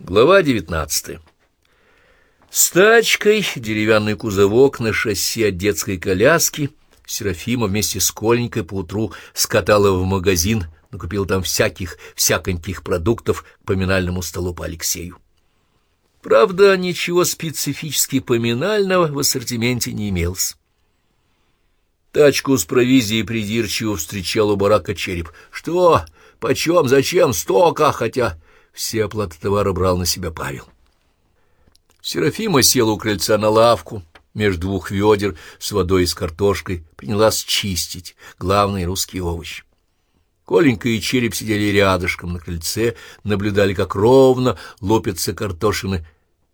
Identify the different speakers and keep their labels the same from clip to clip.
Speaker 1: Глава девятнадцатая. С тачкой, деревянный кузовок на шасси от детской коляски, Серафима вместе с Коленькой поутру скатала в магазин, накупила там всяких, всяконьких продуктов к поминальному столу по Алексею. Правда, ничего специфически поминального в ассортименте не имелось. Тачку с провизией придирчиво встречал у барака череп. «Что? Почем? Зачем? Стока!» Хотя все оплаты товара брал на себя Павел. Серафима села у крыльца на лавку, между двух ведер с водой и с картошкой, принялась чистить главный русский овощ. Коленька и Череп сидели рядышком на крыльце, наблюдали, как ровно лопятся картошины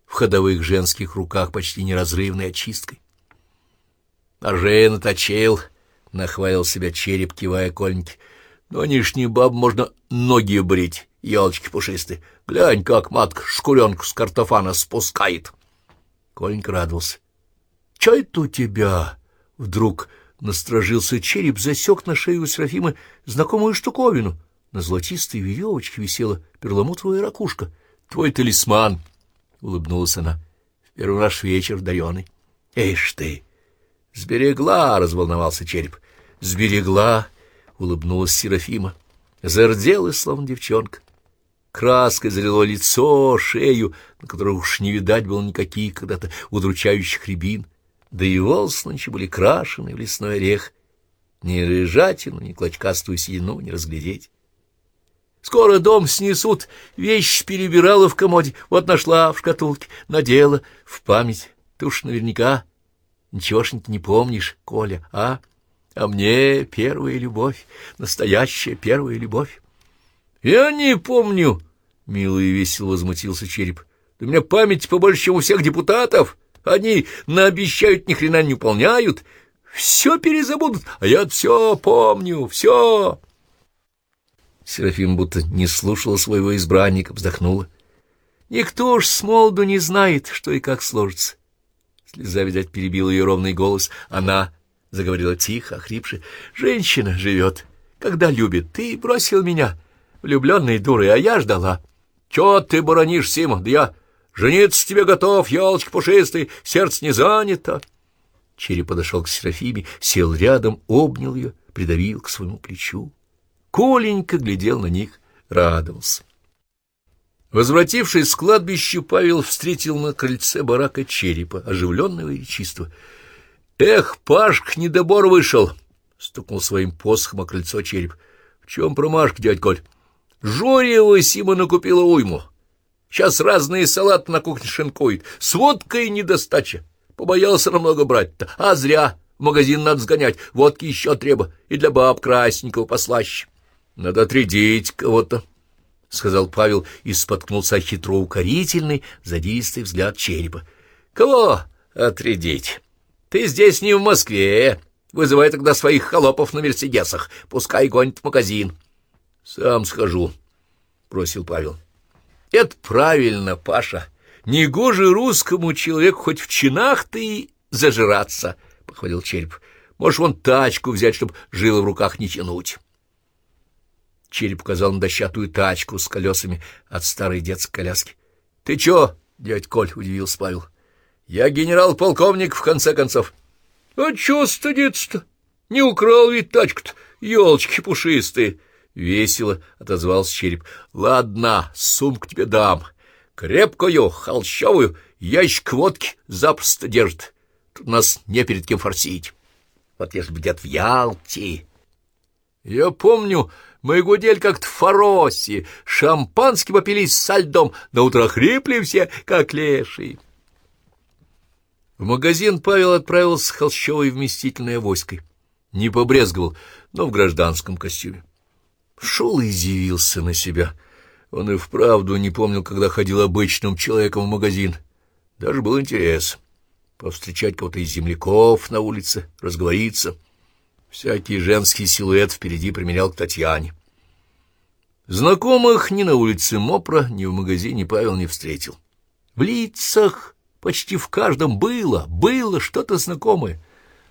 Speaker 1: в ходовых женских руках почти неразрывной очисткой. — А Жена точил, — нахвалил себя Череп, кивая Коленьке. — Нынешний баб можно ноги брить елочки пушистые. Глянь, как матка шкуренку с картофана спускает. Коленька радовался. — Чё это у тебя? Вдруг насторожился череп, засек на шею у Серафимы знакомую штуковину. На золотистой веревочке висела перламутровая ракушка. — Твой талисман! — улыбнулась она. — В первый раз вечер дареный. — Эйш ты! — Сберегла! — разволновался череп. — Сберегла! — улыбнулась Серафима. Зарделась, словно девчонка. Краской залило лицо, шею, на которых уж не видать было никаких когда-то удручающих рябин, да и волосы нынче были крашены в лесной орех. Ни рыжатину, ни клочкастую седину не разглядеть. Скоро дом снесут, вещь перебирала в комоде, вот нашла в шкатулке, надела в память. Ты уж наверняка ничегошеньки не помнишь, Коля, а? А мне первая любовь, настоящая первая любовь. — Я не помню, — мило и весело возмутился череп. — Да у меня память побольше, чем у всех депутатов. Они наобещают, ни хрена не выполняют. Все перезабудут, а я все помню, все. Серафим будто не слушала своего избранника, вздохнула. Никто ж с молоду не знает, что и как сложится. Слеза, видать, перебила ее ровный голос. Она заговорила тихо, охрипше. Женщина живет, когда любит. Ты бросил меня влюбленной дурой, а я ждала. Чё ты боронишь, Сима? Да я жениться тебе готов, елочки пушистый, сердце не занято. Череп подошел к Серафиме, сел рядом, обнял ее, придавил к своему плечу. Коленька глядел на них, радовался. Возвратившись с кладбища, Павел встретил на крыльце барака черепа, оживленного и чистого. — Эх, Пашк, недобор вышел! — стукнул своим посохом о крыльцо череп. — В чем промашка, дядь Коль? Жорьева Симона купила уйму. Сейчас разные салаты на кухне шинкует. С водкой недостача. Побоялся намного брать-то. А зря. В магазин надо сгонять. Водки еще треба. И для баб красненького послаще. Надо отрядить кого-то, — сказал Павел и споткнулся хитро укорительный, задистый взгляд черепа. — Кого отрядить? Ты здесь не в Москве. Вызывай тогда своих холопов на Мерседесах. Пускай гонят в магазин. —— Сам схожу, — бросил Павел. — Это правильно, Паша. Негоже русскому человеку хоть в чинах-то и зажираться, — похвалил Череп. — Можешь вон тачку взять, чтобы жило в руках не тянуть. Череп указал на дощатую тачку с колесами от старой детской коляски. — Ты чё, дядь Коль? — удивился Павел. — Я генерал-полковник, в конце концов. — А чё стыдиться-то? Не украл ведь тачку-то, елочки пушистые. —— весело отозвался череп. — Ладно, сумку тебе дам. Крепкую, холщовую, ящик водки запросто держит. Тут нас не перед кем форсить. Вот если бы где в Ялте... Я помню, мы гудели как-то в Фаросе, шампанский попились со льдом, на утро хрипли все, как лешие. В магазин Павел отправился с холщовой вместительной авоськой. Не побрезговал, но в гражданском костюме. Шел и дивился на себя. Он и вправду не помнил, когда ходил обычным человеком в магазин. Даже был интерес. Повстречать кого-то из земляков на улице, разговориться. Всякий женский силуэт впереди применял к Татьяне. Знакомых ни на улице Мопра, ни в магазине Павел не встретил. В лицах почти в каждом было, было что-то знакомое.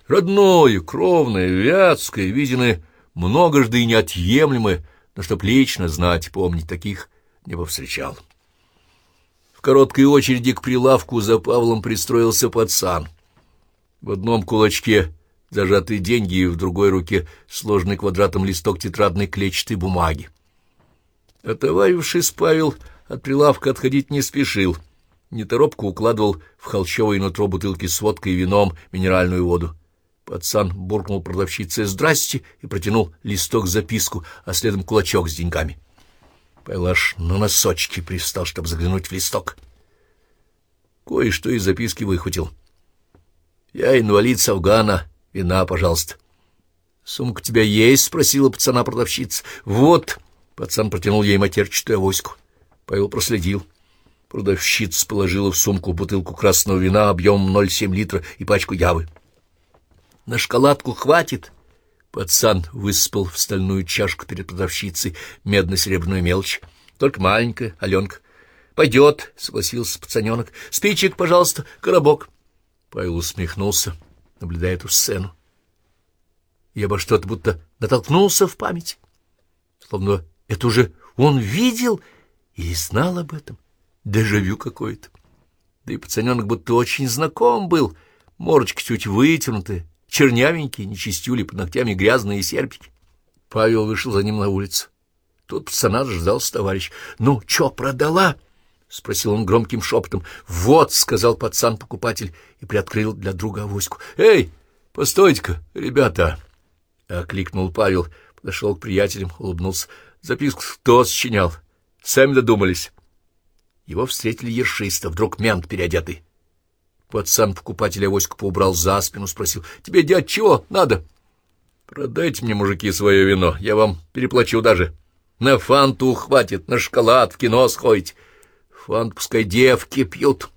Speaker 1: Родное, кровное, вятское, виденное многожды и неотъемлемое, но чтоб лично знать, помнить таких не повстречал. В короткой очереди к прилавку за Павлом пристроился пацан. В одном кулачке зажатые деньги и в другой руке сложный квадратом листок тетрадной клетчатой бумаги. Отоварившись, Павел от прилавка отходить не спешил. Неторопко укладывал в холщовое нутро бутылки с водкой и вином минеральную воду. Пацан буркнул продавщице «Здрасте» и протянул листок-записку, а следом кулачок с деньгами. Павел на носочки пристал, чтобы заглянуть в листок. Кое-что из записки выхватил. «Я инвалид с Афгана. Вина, пожалуйста». «Сумка у тебя есть?» — спросила пацана продавщица. «Вот». Пацан протянул ей матерчатую авоську. Павел проследил. Продавщица положила в сумку бутылку красного вина объемом 0,7 литра и пачку явы. «На шоколадку хватит?» Пацан высыпал в стальную чашку перед продавщицей медно-серебряную мелочь. «Только маленькая, Аленка». «Пойдет», — согласился пацаненок. «Спичек, пожалуйста, коробок». Павел усмехнулся, наблюдая эту сцену. Я бы что-то будто натолкнулся в память. Словно это уже он видел или знал об этом. Дежавю какое-то. Да и пацаненок будто очень знаком был. Морочка чуть вытянутая, чернявенький, нечистюли, под ногтями грязные серпики. Павел вышел за ним на улицу. Тут пацана ждался товарищ. — Ну, чё, продала? — спросил он громким шепотом. — Вот, — сказал пацан-покупатель и приоткрыл для друга авоську. — Эй, постойте-ка, ребята! — окликнул Павел, подошел к приятелям, улыбнулся. Записку кто сочинял? Сами додумались. Его встретили ершисто, вдруг мент переодетый. Пацан-покупатель авоську поубрал за спину, спросил, «Тебе, дядь, чего надо?» «Продайте мне, мужики, свое вино, я вам переплачу даже. На фанту хватит, на шоколад, в кино сходить. Фант пускай девки пьют».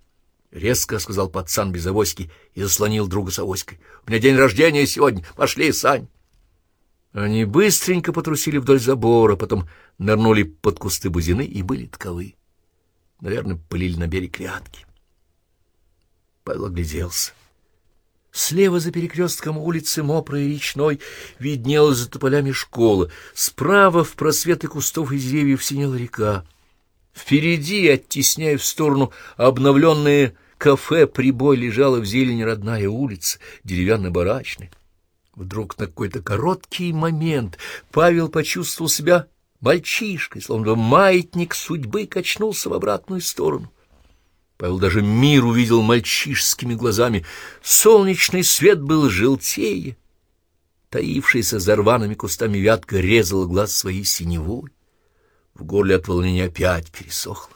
Speaker 1: Резко сказал пацан без авоськи и заслонил друга с авоськой. «У меня день рождения сегодня. Пошли, Сань». Они быстренько потрусили вдоль забора, потом нырнули под кусты бузины и были таковы. Наверное, пылили на берег рядки. Павел огляделся. Слева за перекрестком улицы Мопрой и Речной виднелась за тополями школа. Справа в просветы кустов и деревьев синела река. Впереди, оттесняя в сторону обновленное кафе, прибой лежала в зелени родная улица, деревянно-барачная. Вдруг на какой-то короткий момент Павел почувствовал себя мальчишкой, словно маятник судьбы качнулся в обратную сторону. Павел даже мир увидел мальчишескими глазами. Солнечный свет был желтее. Таившаяся за рваными кустами вятка резала глаз своей синевой. В горле от волнения опять пересохло.